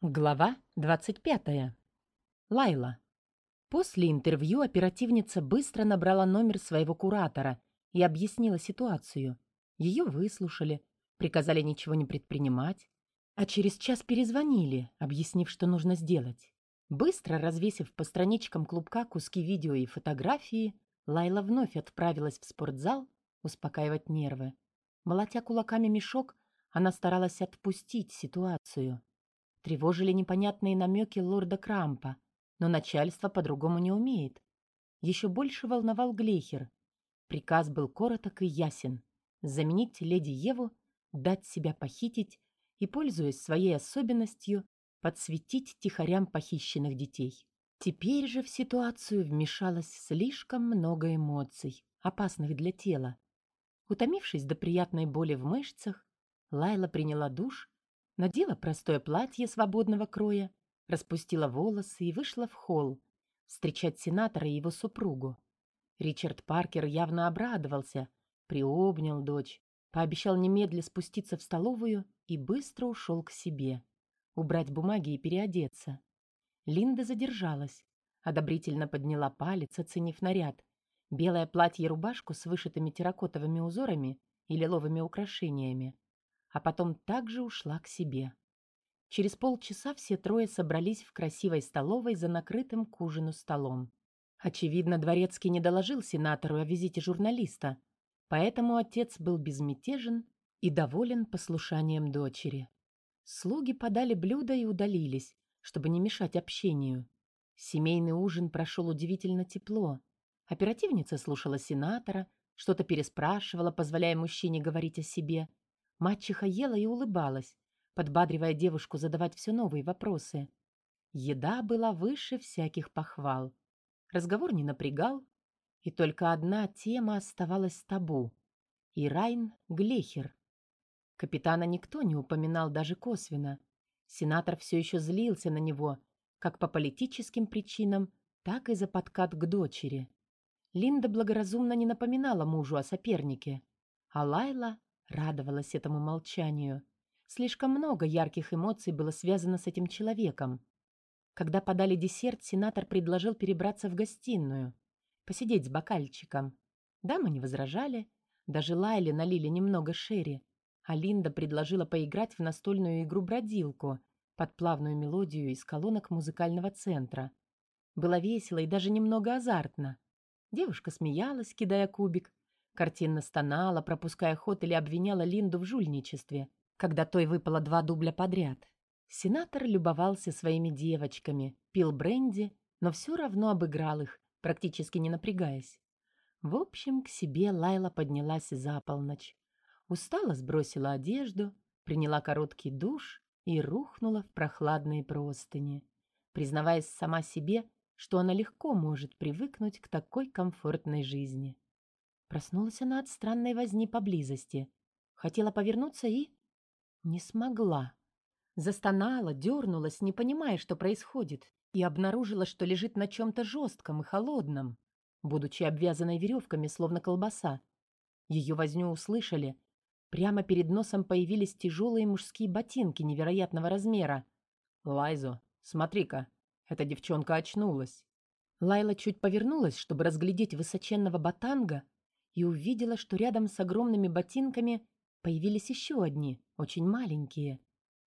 Глава 25. Лайла. После интервью оперативница быстро набрала номер своего куратора и объяснила ситуацию. Ее выслушали, приказали ничего не предпринимать, а через час перезвонили, объяснив, что нужно сделать. Быстро развесив по страничкам клубка куски видео и фотографии, Лайла вновь отправилась в спортзал успокаивать нервы. Молотя кулаками мешок, она старалась отпустить ситуацию. Тревожили непонятные намеки лорда Крампа, но начальство по-другому не умеет. Еще больше волновал Глейхер. Приказ был короток и ясен. Заменить леди Еву, дать себя похитить и, пользуясь своей особенностью, подсветить тихорям похищенных детей. Теперь же в ситуацию вмешалось слишком много эмоций, опасных для тела. Утомившись до приятной боли в мышцах, Лайла приняла душ надела простое платье свободного кроя, распустила волосы и вышла в холл встречать сенатора и его супругу. Ричард Паркер явно обрадовался, приобнял дочь, пообещал немедля спуститься в столовую и быстро ушел к себе, убрать бумаги и переодеться. Линда задержалась, одобрительно подняла палец, оценив наряд. Белое платье и рубашку с вышитыми терракотовыми узорами и лиловыми украшениями а потом также ушла к себе. Через полчаса все трое собрались в красивой столовой за накрытым к ужину столом. Очевидно, Дворецкий не доложил сенатору о визите журналиста, поэтому отец был безмятежен и доволен послушанием дочери. Слуги подали блюда и удалились, чтобы не мешать общению. Семейный ужин прошел удивительно тепло. Оперативница слушала сенатора, что-то переспрашивала, позволяя мужчине говорить о себе, Мачеха ела и улыбалась, подбадривая девушку задавать все новые вопросы. Еда была выше всяких похвал. Разговор не напрягал, и только одна тема оставалась табу. Ирайн Глехер. Капитана никто не упоминал даже косвенно. Сенатор все еще злился на него, как по политическим причинам, так и за подкат к дочери. Линда благоразумно не напоминала мужу о сопернике, а Лайла Радовалась этому молчанию. Слишком много ярких эмоций было связано с этим человеком. Когда подали десерт, сенатор предложил перебраться в гостиную, посидеть с бокальчиком. Дамы не возражали, даже Лайле налили немного шерри, а Линда предложила поиграть в настольную игру-бродилку под плавную мелодию из колонок музыкального центра. Было весело и даже немного азартно. Девушка смеялась, кидая кубик, Картинно стонала, пропуская ход или обвиняла Линду в жульничестве, когда той выпало два дубля подряд. Сенатор любовался своими девочками, пил бренди, но все равно обыграл их, практически не напрягаясь. В общем, к себе Лайла поднялась за полночь. Устала, сбросила одежду, приняла короткий душ и рухнула в прохладные простыни, признаваясь сама себе, что она легко может привыкнуть к такой комфортной жизни. Проснулась она от странной возни поблизости. Хотела повернуться и... Не смогла. Застонала, дернулась, не понимая, что происходит, и обнаружила, что лежит на чем-то жестком и холодном, будучи обвязанной веревками, словно колбаса. Ее возню услышали. Прямо перед носом появились тяжелые мужские ботинки невероятного размера. «Лайзо, смотри-ка, эта девчонка очнулась». Лайла чуть повернулась, чтобы разглядеть высоченного ботанга, и увидела, что рядом с огромными ботинками появились еще одни, очень маленькие.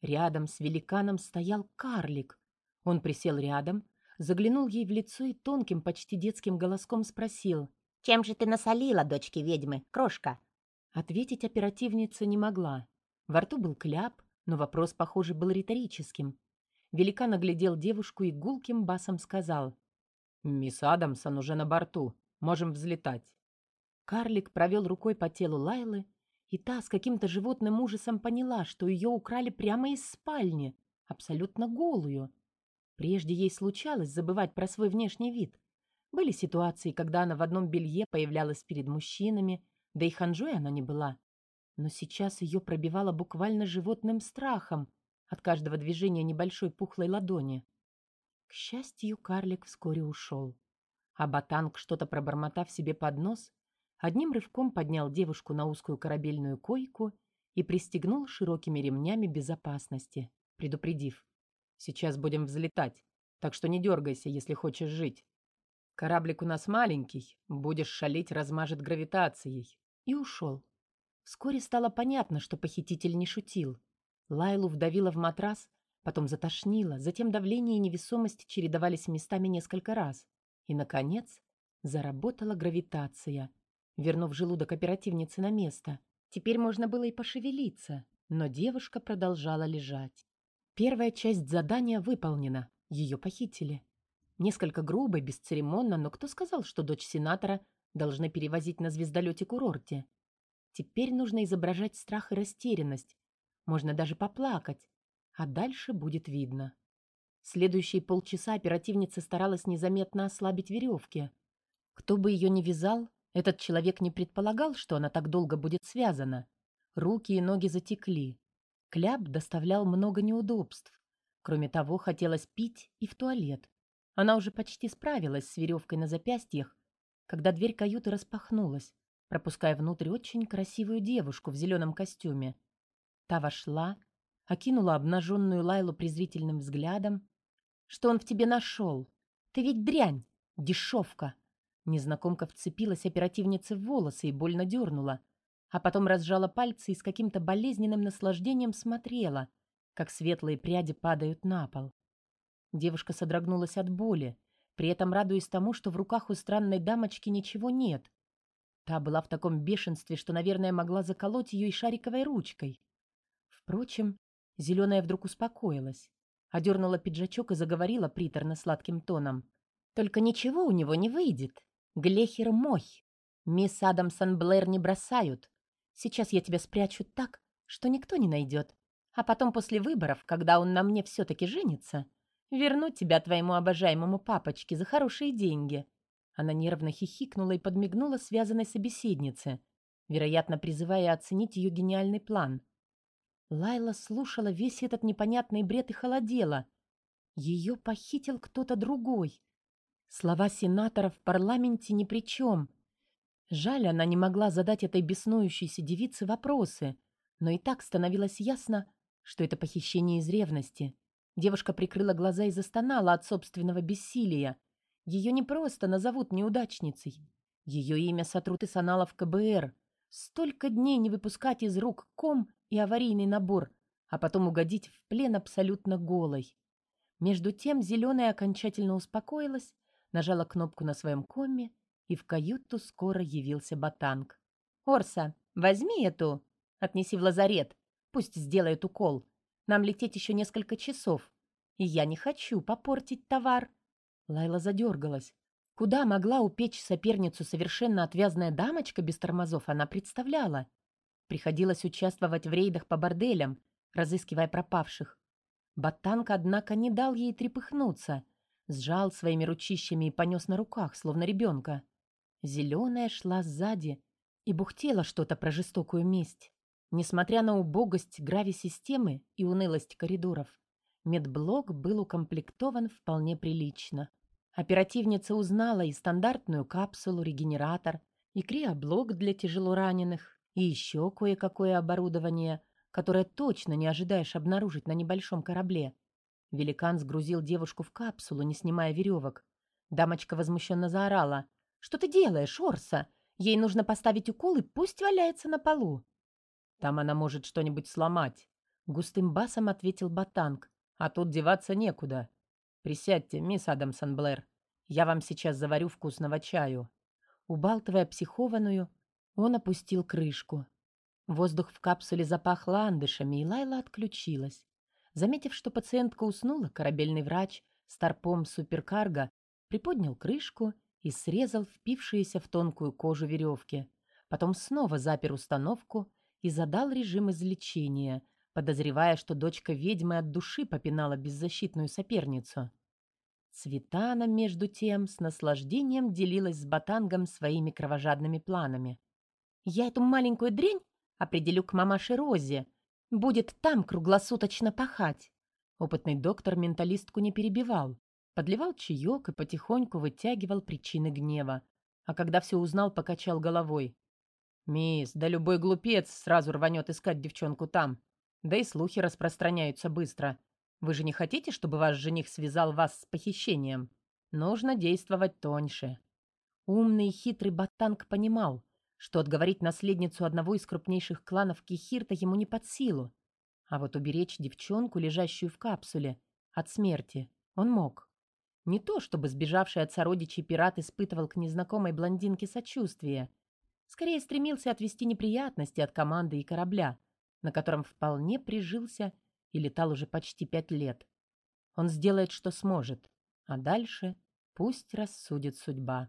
Рядом с великаном стоял карлик. Он присел рядом, заглянул ей в лицо и тонким, почти детским голоском спросил. «Чем же ты насолила, дочки ведьмы, крошка?» Ответить оперативница не могла. Во рту был кляп, но вопрос, похоже, был риторическим. Великан оглядел девушку и гулким басом сказал. «Мисс Адамсон уже на борту. Можем взлетать». Карлик провел рукой по телу Лайлы, и та с каким-то животным ужасом поняла, что ее украли прямо из спальни, абсолютно голую. Прежде ей случалось забывать про свой внешний вид. Были ситуации, когда она в одном белье появлялась перед мужчинами, да и ханжой она не была. Но сейчас ее пробивало буквально животным страхом от каждого движения небольшой пухлой ладони. К счастью, карлик вскоре ушел. А ботанг, что-то пробормотав себе под нос, одним рывком поднял девушку на узкую корабельную койку и пристегнул широкими ремнями безопасности, предупредив. Сейчас будем взлетать, так что не дергайся, если хочешь жить. Кораблик у нас маленький, будешь шалить, размажет гравитацией». И ушел. Вскоре стало понятно, что похититель не шутил. Лайлу вдавило в матрас, потом затошнило, затем давление и невесомость чередовались местами несколько раз. И, наконец, заработала гравитация, вернув желудок оперативницы на место. Теперь можно было и пошевелиться, но девушка продолжала лежать. Первая часть задания выполнена, ее похитили. Несколько грубо, бесцеремонно, но кто сказал, что дочь сенатора должны перевозить на звездолете-курорте? Теперь нужно изображать страх и растерянность. Можно даже поплакать. А дальше будет видно. Следующие полчаса оперативница старалась незаметно ослабить веревки. Кто бы ее ни вязал, этот человек не предполагал, что она так долго будет связана. Руки и ноги затекли. Кляп доставлял много неудобств. Кроме того, хотелось пить и в туалет. Она уже почти справилась с веревкой на запястьях, когда дверь каюты распахнулась, пропуская внутрь очень красивую девушку в зеленом костюме. Та вошла, окинула обнаженную Лайлу презрительным взглядом. «Что он в тебе нашел? Ты ведь дрянь, дешевка!» Незнакомка вцепилась оперативнице в волосы и больно дернула, а потом разжала пальцы и с каким-то болезненным наслаждением смотрела, как светлые пряди падают на пол. Девушка содрогнулась от боли, при этом радуясь тому, что в руках у странной дамочки ничего нет. Та была в таком бешенстве, что, наверное, могла заколоть ее и шариковой ручкой. Впрочем, зеленая вдруг успокоилась, одернула пиджачок и заговорила приторно-сладким тоном. «Только ничего у него не выйдет. Глехер мой. Мисс Адамсон Блэр не бросают. Сейчас я тебя спрячу так, что никто не найдет. А потом после выборов, когда он на мне все-таки женится, верну тебя твоему обожаемому папочке за хорошие деньги». Она нервно хихикнула и подмигнула связанной собеседнице, вероятно, призывая оценить ее гениальный план. Лайла слушала весь этот непонятный бред и холодела. Ее похитил кто-то другой. Слова сенатора в парламенте ни при чем. Жаль, она не могла задать этой беснующейся девице вопросы, но и так становилось ясно, что это похищение из ревности. Девушка прикрыла глаза и застонала от собственного бессилия. Ее не просто назовут неудачницей. Ее имя сотрут из аналов КБР. Столько дней не выпускать из рук ком и аварийный набор, а потом угодить в плен абсолютно голой. Между тем зеленая окончательно успокоилась нажала кнопку на своем коме, и в каюту скоро явился Батанг. «Орса, возьми эту, отнеси в лазарет, пусть сделает укол. Нам лететь еще несколько часов, и я не хочу попортить товар». Лайла задергалась. Куда могла упечь соперницу совершенно отвязная дамочка без тормозов, она представляла. Приходилось участвовать в рейдах по борделям, разыскивая пропавших. Батанг, однако, не дал ей трепыхнуться, сжал своими ручищами и понес на руках, словно ребенка. Зеленая шла сзади и бухтела что-то про жестокую месть. Несмотря на убогость грави-системы и унылость коридоров, медблок был укомплектован вполне прилично. Оперативница узнала и стандартную капсулу, регенератор, и криоблок для тяжелораненых, и еще кое-какое оборудование, которое точно не ожидаешь обнаружить на небольшом корабле. Великан сгрузил девушку в капсулу, не снимая веревок. Дамочка возмущенно заорала. «Что ты делаешь, Орса? Ей нужно поставить укол и пусть валяется на полу». «Там она может что-нибудь сломать», — густым басом ответил Батанг. «А тут деваться некуда. Присядьте, мисс Адамсон Блэр. Я вам сейчас заварю вкусного чаю». Убалтывая психованную, он опустил крышку. Воздух в капсуле запах ландышами, и Лайла отключилась. Заметив, что пациентка уснула, корабельный врач старпом суперкарго приподнял крышку и срезал впившиеся в тонкую кожу веревки. Потом снова запер установку и задал режим излечения, подозревая, что дочка ведьмы от души попинала беззащитную соперницу. Цветана, между тем, с наслаждением делилась с Батангом своими кровожадными планами. «Я эту маленькую дрянь определю к мамаше Розе», Будет там круглосуточно пахать. Опытный доктор менталистку не перебивал. Подливал чаек и потихоньку вытягивал причины гнева. А когда все узнал, покачал головой. «Мисс, да любой глупец сразу рванет искать девчонку там. Да и слухи распространяются быстро. Вы же не хотите, чтобы ваш жених связал вас с похищением? Нужно действовать тоньше. Умный и хитрый Батанг понимал, что отговорить наследницу одного из крупнейших кланов Кихирта ему не под силу. А вот уберечь девчонку, лежащую в капсуле, от смерти он мог. Не то, чтобы сбежавший от сородичей пират испытывал к незнакомой блондинке сочувствие. Скорее стремился отвести неприятности от команды и корабля, на котором вполне прижился и летал уже почти пять лет. Он сделает, что сможет, а дальше пусть рассудит судьба.